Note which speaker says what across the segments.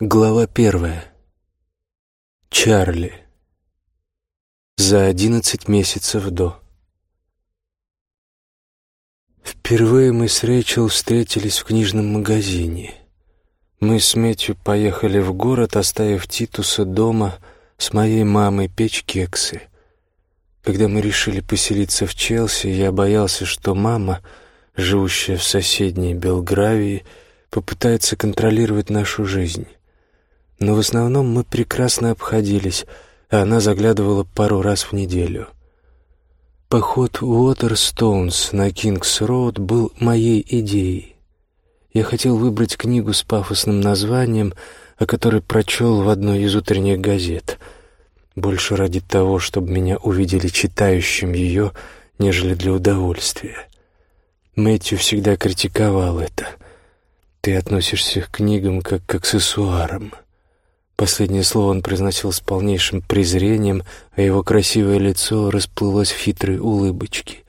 Speaker 1: Глава первая. Чарли. За одиннадцать месяцев до. Впервые мы с Рэйчел встретились в книжном магазине. Мы с Мэтью поехали в город, оставив Титуса дома с моей мамой печь кексы. Когда мы решили поселиться в Челси, я боялся, что мама, живущая в соседней Белгравии, попытается контролировать нашу жизнь но в основном мы прекрасно обходились, а она заглядывала пару раз в неделю. Поход Уотерстоунс на Кингс-Роуд был моей идеей. Я хотел выбрать книгу с пафосным названием, о которой прочел в одной из утренних газет, больше ради того, чтобы меня увидели читающим ее, нежели для удовольствия. Мэтью всегда критиковал это. «Ты относишься к книгам как к аксессуарам». Последнее слово он произносил с полнейшим презрением, а его красивое лицо расплылось в хитрой улыбочке.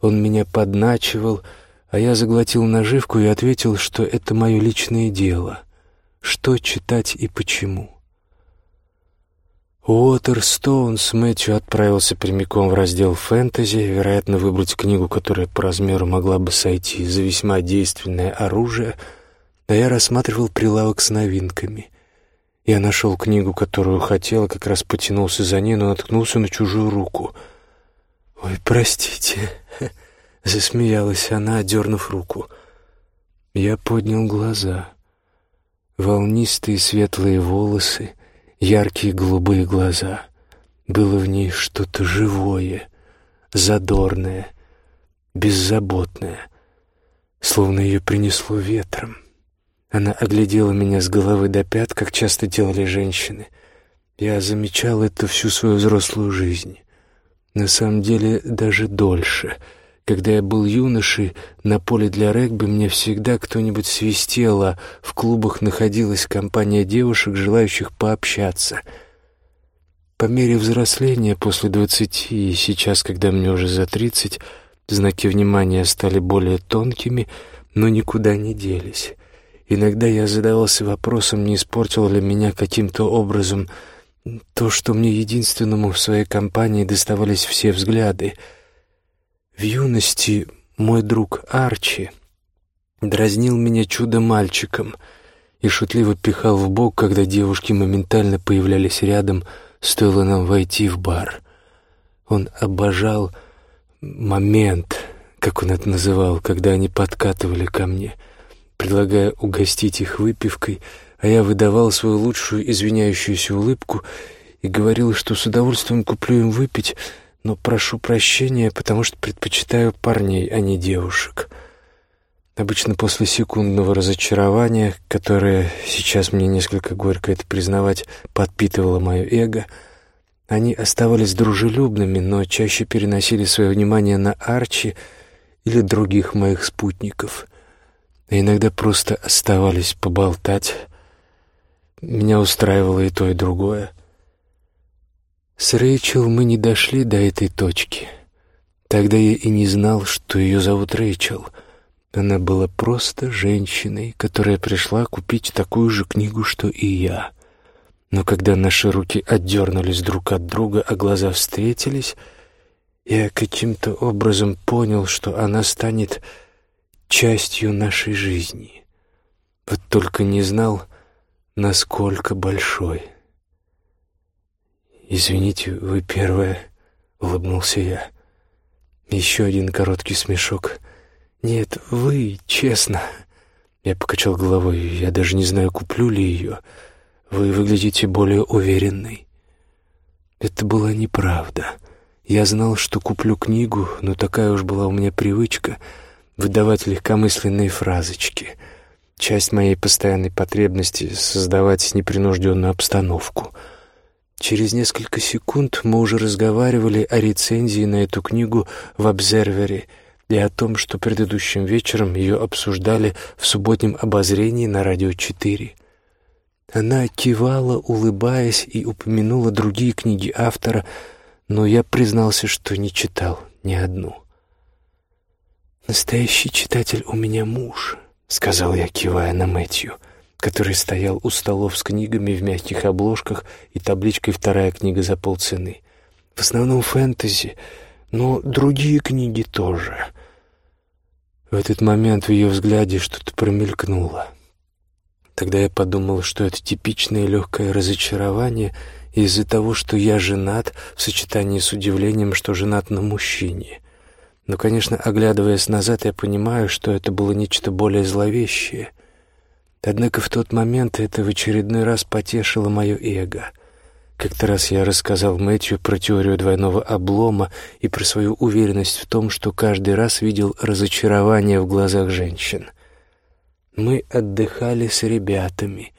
Speaker 1: Он меня подначивал, а я заглотил наживку и ответил, что это мое личное дело. Что читать и почему. Уотерстоунс Мэтью отправился прямиком в раздел «Фэнтези», вероятно, выбрать книгу, которая по размеру могла бы сойти за весьма действенное оружие, а я рассматривал прилавок с новинками. Я нашел книгу, которую хотел, как раз потянулся за ней, но наткнулся на чужую руку. «Ой, простите», — засмеялась она, одернув руку. Я поднял глаза. Волнистые светлые волосы, яркие голубые глаза. Было в ней что-то живое, задорное, беззаботное, словно ее принесло ветром. Она оглядела меня с головы до пят, как часто делали женщины. Я замечал это всю свою взрослую жизнь. На самом деле, даже дольше. Когда я был юношей, на поле для регби мне всегда кто-нибудь свистел, а в клубах находилась компания девушек, желающих пообщаться. По мере взросления, после двадцати и сейчас, когда мне уже за тридцать, знаки внимания стали более тонкими, но никуда не делись. Иногда я задавался вопросом, не испортило ли меня каким-то образом то, что мне единственному в своей компании доставались все взгляды. В юности мой друг Арчи дразнил меня чудо-мальчиком и шутливо пихал в бок, когда девушки моментально появлялись рядом, стоило нам войти в бар. Он обожал момент, как он это называл, когда они подкатывали ко мне — предлагая угостить их выпивкой, а я выдавал свою лучшую извиняющуюся улыбку и говорил, что с удовольствием куплю им выпить, но прошу прощения, потому что предпочитаю парней, а не девушек. Обычно после секундного разочарования, которое сейчас мне несколько горько это признавать, подпитывало мое эго, они оставались дружелюбными, но чаще переносили свое внимание на Арчи или других моих спутников а иногда просто оставались поболтать. Меня устраивало и то, и другое. С Рэйчел мы не дошли до этой точки. Тогда я и не знал, что ее зовут Рэйчел. Она была просто женщиной, которая пришла купить такую же книгу, что и я. Но когда наши руки отдернулись друг от друга, а глаза встретились, я каким-то образом понял, что она станет частью нашей жизни. Вот только не знал, насколько большой. «Извините, вы первая», — улыбнулся я. Еще один короткий смешок. «Нет, вы, честно». Я покачал головой. «Я даже не знаю, куплю ли ее. Вы выглядите более уверенной». Это была неправда. Я знал, что куплю книгу, но такая уж была у меня привычка — выдавать легкомысленные фразочки. Часть моей постоянной потребности — создавать непринужденную обстановку. Через несколько секунд мы уже разговаривали о рецензии на эту книгу в «Обзервере» и о том, что предыдущим вечером ее обсуждали в субботнем обозрении на «Радио 4». Она кивала, улыбаясь, и упомянула другие книги автора, но я признался, что не читал ни одну. «Настоящий читатель у меня муж», — сказал я, кивая на Мэтью. который стоял у столов с книгами в мягких обложках и табличкой «Вторая книга за полцены». В основном фэнтези, но другие книги тоже. В этот момент в ее взгляде что-то промелькнуло. Тогда я подумал, что это типичное легкое разочарование из-за того, что я женат, в сочетании с удивлением, что женат на мужчине. Но, конечно, оглядываясь назад, я понимаю, что это было нечто более зловещее. Однако в тот момент это в очередной раз потешило мое эго. Как-то раз я рассказал Мэтью про теорию двойного облома и про свою уверенность в том, что каждый раз видел разочарование в глазах женщин. Мы отдыхали с ребятами.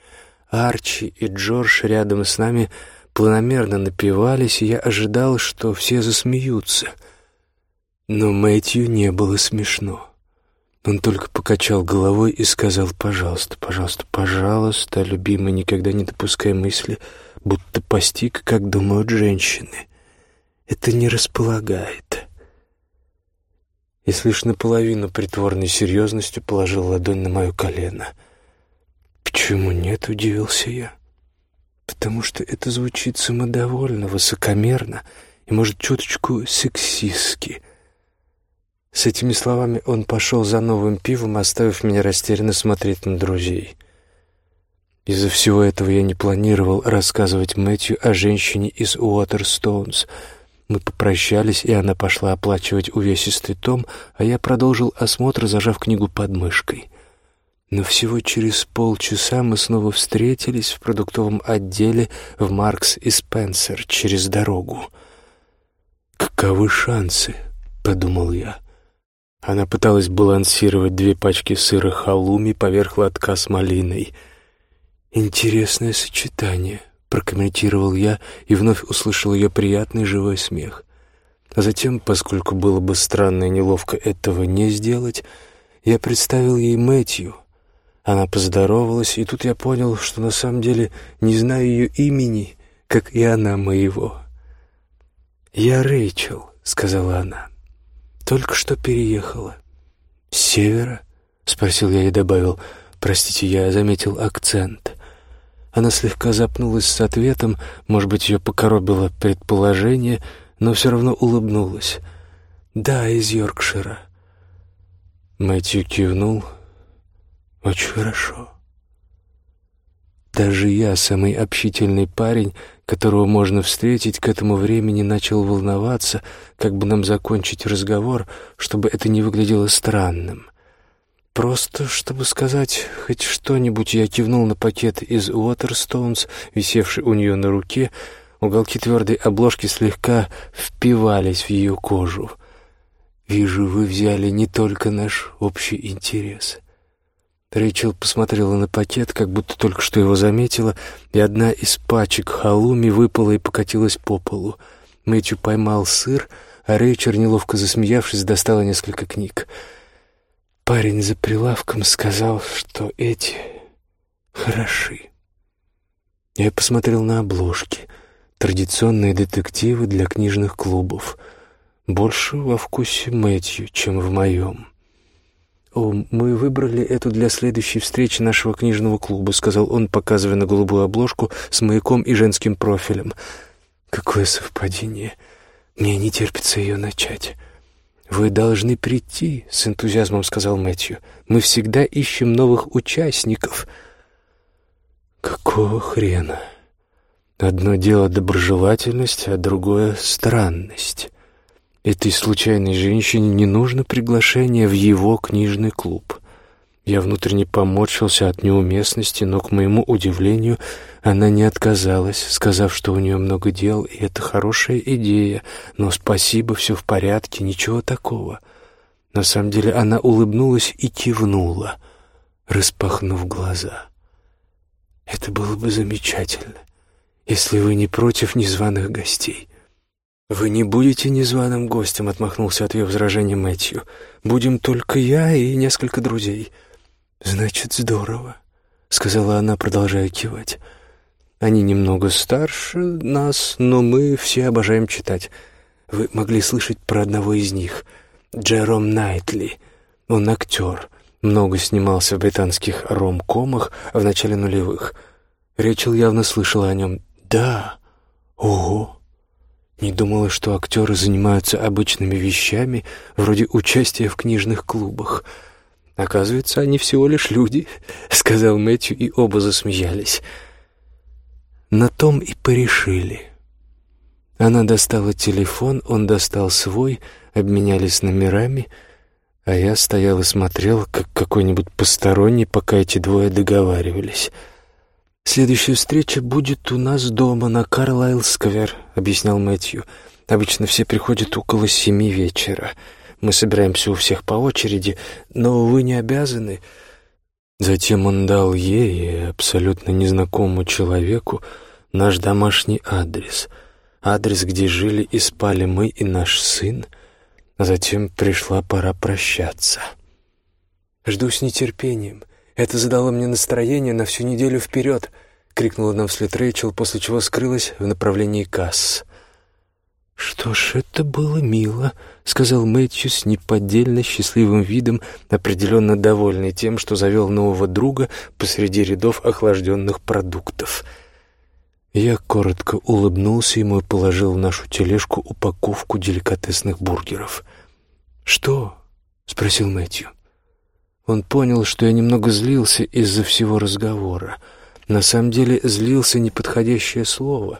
Speaker 1: Арчи и Джордж рядом с нами планомерно напивались, и я ожидал, что все засмеются — но Мэтью не было смешно. Он только покачал головой и сказал «Пожалуйста, пожалуйста, пожалуйста, любимый, никогда не допускай мысли, будто постиг, как думают женщины. Это не располагает». И лишь наполовину притворной серьезностью положил ладонь на мое колено. «Почему нет?» — удивился я. «Потому что это звучит самодовольно, высокомерно и, может, чуточку сексистски». С этими словами он пошел за новым пивом, оставив меня растерянно смотреть на друзей. Из-за всего этого я не планировал рассказывать Мэтью о женщине из Уотерстоунс. Мы попрощались, и она пошла оплачивать увесистый том, а я продолжил осмотр, зажав книгу под мышкой. Но всего через полчаса мы снова встретились в продуктовом отделе в Маркс и Спенсер через дорогу. «Каковы шансы?» — подумал я. Она пыталась балансировать две пачки сыра халуми поверх лотка с малиной. «Интересное сочетание», — прокомментировал я и вновь услышал ее приятный живой смех. А затем, поскольку было бы странно и неловко этого не сделать, я представил ей Мэтью. Она поздоровалась, и тут я понял, что на самом деле не знаю ее имени, как и она моего. «Я Рэйчел», — сказала она. Только что переехала. С севера? Спросил я и добавил. Простите, я заметил акцент. Она слегка запнулась с ответом, может быть, ее покоробило предположение, но все равно улыбнулась. «Да, из Йоркшира». Мэтью кивнул. «Очень хорошо». Даже я, самый общительный парень, которого можно встретить, к этому времени начал волноваться, как бы нам закончить разговор, чтобы это не выглядело странным. Просто, чтобы сказать хоть что-нибудь, я кивнул на пакет из Уотерстоунс, висевший у нее на руке. Уголки твердой обложки слегка впивались в ее кожу. «Вижу, вы взяли не только наш общий интерес». Рэйчел посмотрела на пакет, как будто только что его заметила, и одна из пачек халуми выпала и покатилась по полу. Мэтью поймал сыр, а Рэйчел, неловко засмеявшись, достала несколько книг. Парень за прилавком сказал, что эти хороши. Я посмотрел на обложки. Традиционные детективы для книжных клубов. Больше во вкусе Мэтью, чем в моем. «О, мы выбрали эту для следующей встречи нашего книжного клуба», сказал он, показывая на голубую обложку с маяком и женским профилем. «Какое совпадение! Мне не терпится ее начать». «Вы должны прийти», — с энтузиазмом сказал Мэтью. «Мы всегда ищем новых участников». «Какого хрена? Одно дело доброжелательность, а другое — странность». Этой случайной женщине не нужно приглашение в его книжный клуб. Я внутренне поморщился от неуместности, но, к моему удивлению, она не отказалась, сказав, что у нее много дел, и это хорошая идея, но спасибо, все в порядке, ничего такого. На самом деле она улыбнулась и кивнула, распахнув глаза. Это было бы замечательно, если вы не против незваных гостей. «Вы не будете незваным гостем», — отмахнулся от ее возражения Мэтью. «Будем только я и несколько друзей». «Значит, здорово», — сказала она, продолжая кивать. «Они немного старше нас, но мы все обожаем читать. Вы могли слышать про одного из них, Джером Найтли. Он актер. Много снимался в британских ромкомах в начале нулевых. Рэйчел явно слышала о нем. «Да! Ого!» Не думала, что актеры занимаются обычными вещами, вроде участия в книжных клубах. «Оказывается, они всего лишь люди», — сказал Мэтью, и оба засмеялись. На том и порешили. Она достала телефон, он достал свой, обменялись номерами, а я стоял и смотрел, как какой-нибудь посторонний, пока эти двое договаривались. «Следующая встреча будет у нас дома на Карлайл-сквер», — объяснял Мэтью. «Обычно все приходят около семи вечера. Мы собираемся у всех по очереди, но вы не обязаны». Затем он дал ей, абсолютно незнакомому человеку, наш домашний адрес — адрес, где жили и спали мы и наш сын, затем пришла пора прощаться. «Жду с нетерпением. Это задало мне настроение на всю неделю вперед», — крикнула нам вслед Рэйчел, после чего скрылась в направлении касс. «Что ж, это было мило», — сказал Мэтью с неподдельно счастливым видом, определенно довольный тем, что завел нового друга посреди рядов охлажденных продуктов — я коротко улыбнулся ему и положил в нашу тележку упаковку деликатесных бургеров. «Что?» — спросил Мэтью. Он понял, что я немного злился из-за всего разговора. На самом деле злился неподходящее слово.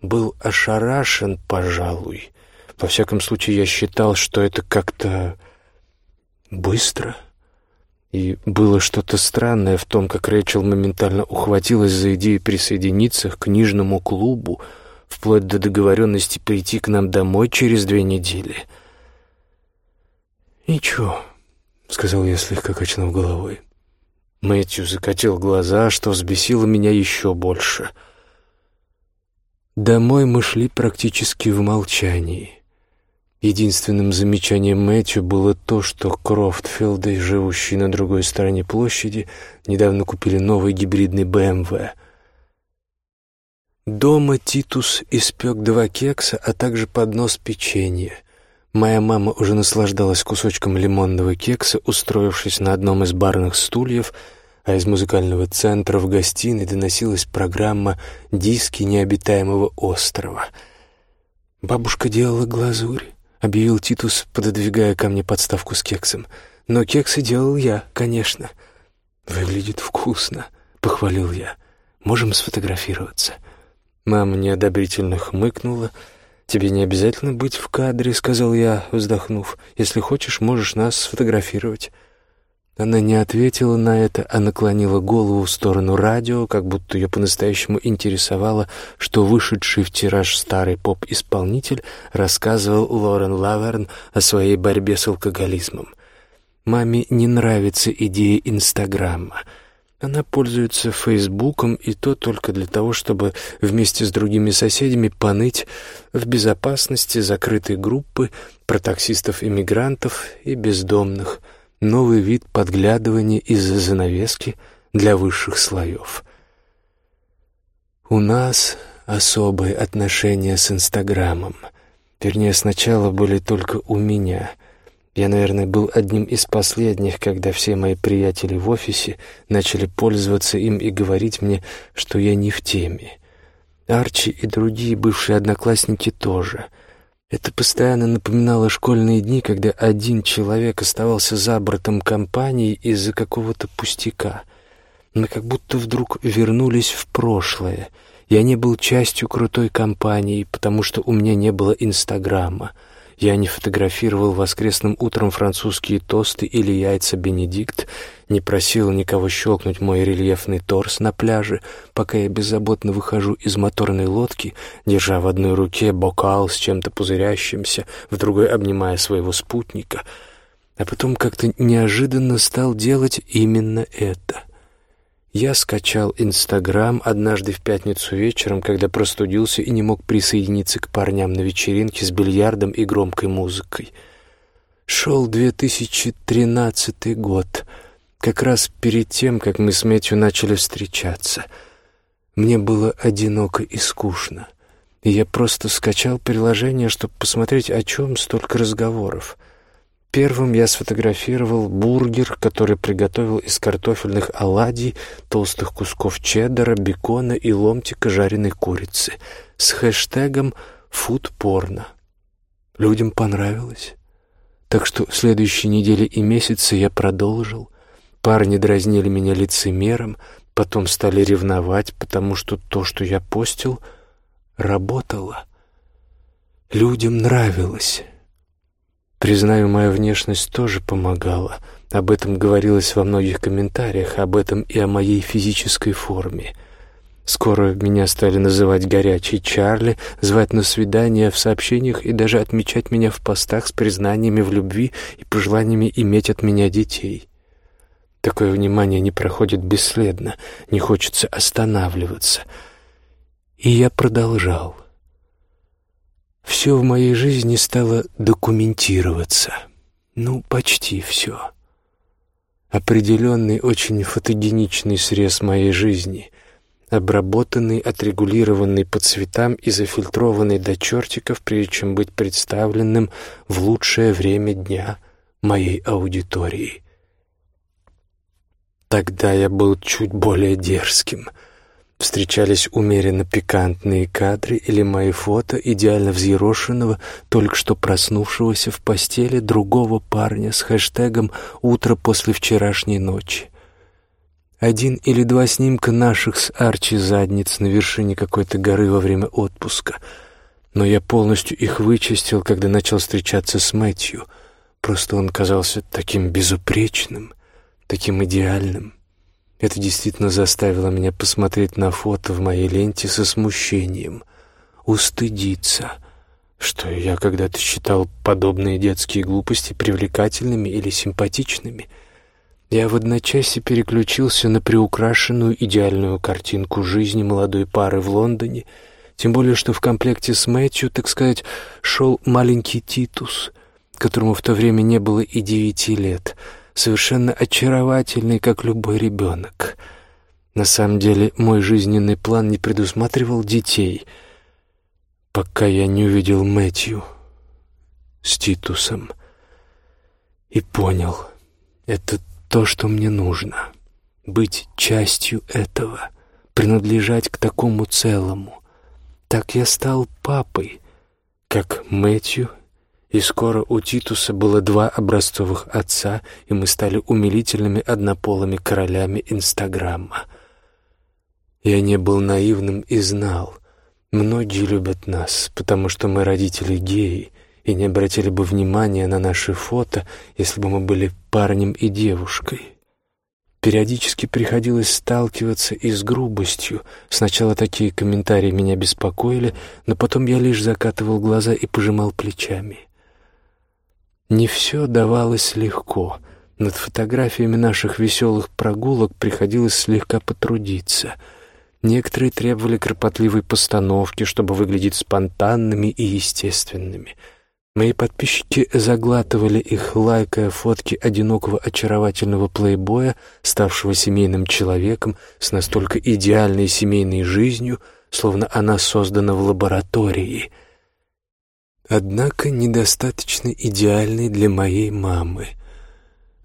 Speaker 1: Был ошарашен, пожалуй. Во всяком случае, я считал, что это как-то быстро — и было что-то странное в том, как Рэйчел моментально ухватилась за идею присоединиться к книжному клубу, вплоть до договоренности прийти к нам домой через две недели. «Ничего», — сказал я, слегка качнув головой. Мэтью закатил глаза, что взбесило меня еще больше. Домой мы шли практически в молчании. Единственным замечанием Мэтью было то, что Крофтфилды, живущие на другой стороне площади, недавно купили новый гибридный БМВ. Дома Титус испек два кекса, а также поднос печенья. Моя мама уже наслаждалась кусочком лимонного кекса, устроившись на одном из барных стульев, а из музыкального центра в гостиной доносилась программа «Диски необитаемого острова». Бабушка делала глазурь объявил Титус, пододвигая ко мне подставку с кексом. «Но кексы делал я, конечно». «Выглядит вкусно», — похвалил я. «Можем сфотографироваться». Мама неодобрительно хмыкнула. «Тебе не обязательно быть в кадре», — сказал я, вздохнув. «Если хочешь, можешь нас сфотографировать». Она не ответила на это, а наклонила голову в сторону радио, как будто ее по-настоящему интересовало, что вышедший в тираж старый поп-исполнитель рассказывал Лорен Лаверн о своей борьбе с алкоголизмом. Маме не нравится идея Инстаграма. Она пользуется Фейсбуком, и то только для того, чтобы вместе с другими соседями поныть в безопасности закрытой группы про таксистов-иммигрантов и бездомных – новый вид подглядывания из-за занавески для высших слоев. У нас особые отношения с Инстаграмом. Вернее, сначала были только у меня. Я, наверное, был одним из последних, когда все мои приятели в офисе начали пользоваться им и говорить мне, что я не в теме. Арчи и другие бывшие одноклассники тоже — это постоянно напоминало школьные дни, когда один человек оставался за бортом компании из-за какого-то пустяка. Мы как будто вдруг вернулись в прошлое. Я не был частью крутой компании, потому что у меня не было Инстаграма — я не фотографировал воскресным утром французские тосты или яйца Бенедикт, не просил никого щелкнуть мой рельефный торс на пляже, пока я беззаботно выхожу из моторной лодки, держа в одной руке бокал с чем-то пузырящимся, в другой обнимая своего спутника, а потом как-то неожиданно стал делать именно это — я скачал Инстаграм однажды в пятницу вечером, когда простудился и не мог присоединиться к парням на вечеринке с бильярдом и громкой музыкой. Шел 2013 год, как раз перед тем, как мы с Мэтью начали встречаться. Мне было одиноко и скучно, и я просто скачал приложение, чтобы посмотреть, о чем столько разговоров. Первым я сфотографировал бургер, который приготовил из картофельных оладий, толстых кусков чеддера, бекона и ломтика жареной курицы с хэштегом «фудпорно». Людям понравилось. Так что следующие недели и месяцы я продолжил. Парни дразнили меня лицемером, потом стали ревновать, потому что то, что я постил, работало. Людям нравилось. Признаю, моя внешность тоже помогала. Об этом говорилось во многих комментариях, об этом и о моей физической форме. Скоро меня стали называть «горячий Чарли», звать на свидания в сообщениях и даже отмечать меня в постах с признаниями в любви и пожеланиями иметь от меня детей. Такое внимание не проходит бесследно, не хочется останавливаться. И я продолжал. Все в моей жизни стало документироваться. Ну, почти все. Определенный, очень фотогеничный срез моей жизни, обработанный, отрегулированный по цветам и зафильтрованный до чертиков, прежде чем быть представленным в лучшее время дня моей аудитории. Тогда я был чуть более дерзким — Встречались умеренно пикантные кадры или мои фото идеально взъерошенного, только что проснувшегося в постели другого парня с хэштегом «Утро после вчерашней ночи». Один или два снимка наших с Арчи задниц на вершине какой-то горы во время отпуска. Но я полностью их вычистил, когда начал встречаться с Мэтью. Просто он казался таким безупречным, таким идеальным. Это действительно заставило меня посмотреть на фото в моей ленте со смущением, устыдиться, что я когда-то считал подобные детские глупости привлекательными или симпатичными. Я в одночасье переключился на приукрашенную идеальную картинку жизни молодой пары в Лондоне, тем более что в комплекте с Мэтью, так сказать, шел маленький Титус, которому в то время не было и девяти лет — совершенно очаровательный, как любой ребенок. На самом деле мой жизненный план не предусматривал детей, пока я не увидел Мэтью с Титусом и понял, это то, что мне нужно, быть частью этого, принадлежать к такому целому. Так я стал папой, как Мэтью и скоро у Титуса было два образцовых отца, и мы стали умилительными однополыми королями Инстаграма. Я не был наивным и знал, многие любят нас, потому что мы родители геи, и не обратили бы внимания на наши фото, если бы мы были парнем и девушкой. Периодически приходилось сталкиваться и с грубостью. Сначала такие комментарии меня беспокоили, но потом я лишь закатывал глаза и пожимал плечами. Не все давалось легко. Над фотографиями наших веселых прогулок приходилось слегка потрудиться. Некоторые требовали кропотливой постановки, чтобы выглядеть спонтанными и естественными. Мои подписчики заглатывали их, лайкая фотки одинокого очаровательного плейбоя, ставшего семейным человеком с настолько идеальной семейной жизнью, словно она создана в лаборатории — однако недостаточно идеальной для моей мамы.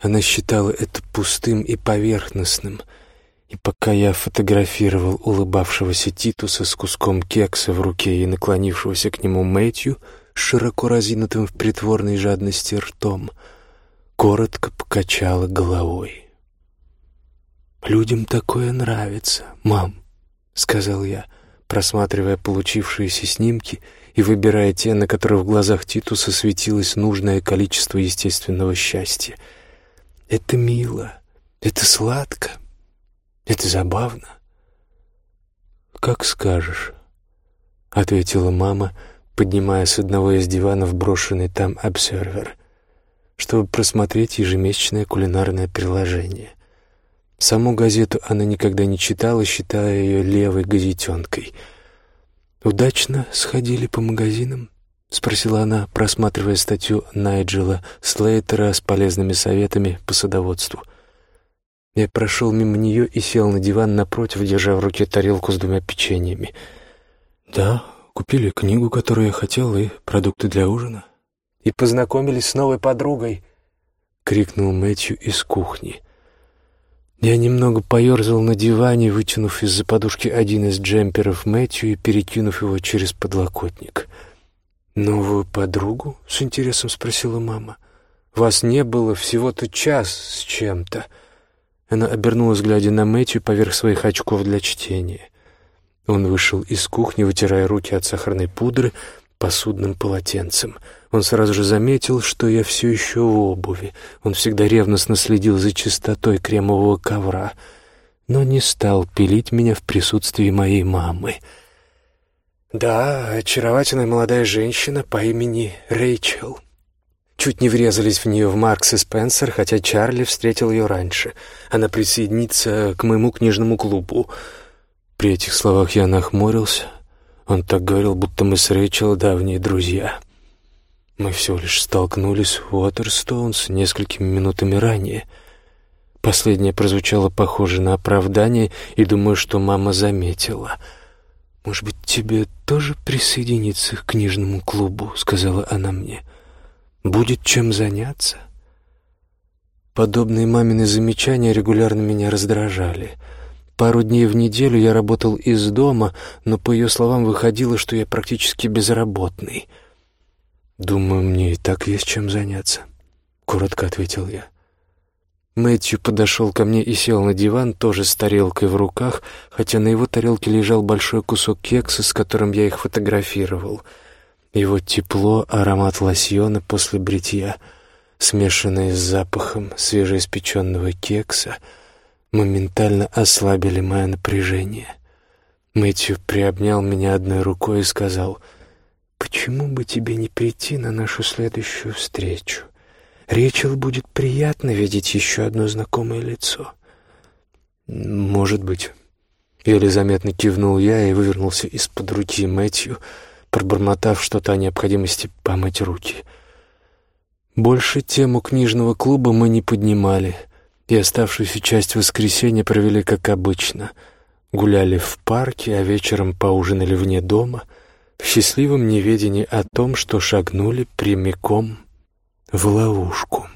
Speaker 1: Она считала это пустым и поверхностным, и пока я фотографировал улыбавшегося Титуса с куском кекса в руке и наклонившегося к нему Мэтью, широко разинутым в притворной жадности ртом, коротко покачала головой. «Людям такое нравится, мам», — сказал я, просматривая получившиеся снимки — и выбирая те, на которых в глазах Титуса светилось нужное количество естественного счастья. Это мило, это сладко, это забавно. «Как скажешь», — ответила мама, поднимая с одного из диванов брошенный там обсервер, чтобы просмотреть ежемесячное кулинарное приложение. Саму газету она никогда не читала, считая ее левой газетенкой — «Удачно сходили по магазинам?» — спросила она, просматривая статью Найджела Слейтера с полезными советами по садоводству. Я прошел мимо нее и сел на диван напротив, держа в руке тарелку с двумя печеньями. «Да, купили книгу, которую я хотел, и продукты для ужина». «И познакомились с новой подругой», крикнул Мэтью из кухни. Я немного поерзал на диване, вытянув из-за подушки один из джемперов Мэтью и перекинув его через подлокотник. «Новую подругу?» — с интересом спросила мама. «Вас не было всего-то час с чем-то». Она обернулась, глядя на Мэтью поверх своих очков для чтения. Он вышел из кухни, вытирая руки от сахарной пудры посудным полотенцем. Он сразу же заметил, что я все еще в обуви. Он всегда ревностно следил за чистотой кремового ковра, но не стал пилить меня в присутствии моей мамы. Да, очаровательная молодая женщина по имени Рэйчел. Чуть не врезались в нее в Маркс и Спенсер, хотя Чарли встретил ее раньше. Она присоединится к моему книжному клубу. При этих словах я нахмурился. Он так говорил, будто мы с Рэйчел давние друзья. Мы всего лишь столкнулись в Уотерстоунс несколькими минутами ранее. Последнее прозвучало похоже на оправдание, и думаю, что мама заметила. «Может быть, тебе тоже присоединиться к книжному клубу?» — сказала она мне. «Будет чем заняться?» Подобные мамины замечания регулярно меня раздражали. Пару дней в неделю я работал из дома, но, по ее словам, выходило, что я практически безработный — «Думаю, мне и так есть чем заняться», — коротко ответил я. Мэтью подошел ко мне и сел на диван, тоже с тарелкой в руках, хотя на его тарелке лежал большой кусок кекса, с которым я их фотографировал. Его тепло, аромат лосьона после бритья, смешанные с запахом свежеиспеченного кекса, моментально ослабили мое напряжение. Мэтью приобнял меня одной рукой и сказал — Почему бы тебе не прийти на нашу следующую встречу? Речел будет приятно видеть еще одно знакомое лицо. Может быть. Еле заметно кивнул я и вывернулся из-под руки Мэтью, пробормотав что-то о необходимости помыть руки. Больше тему книжного клуба мы не поднимали, и оставшуюся часть воскресенья провели как обычно. Гуляли в парке, а вечером поужинали вне дома — в счастливом неведении о том, что шагнули прямиком в ловушку.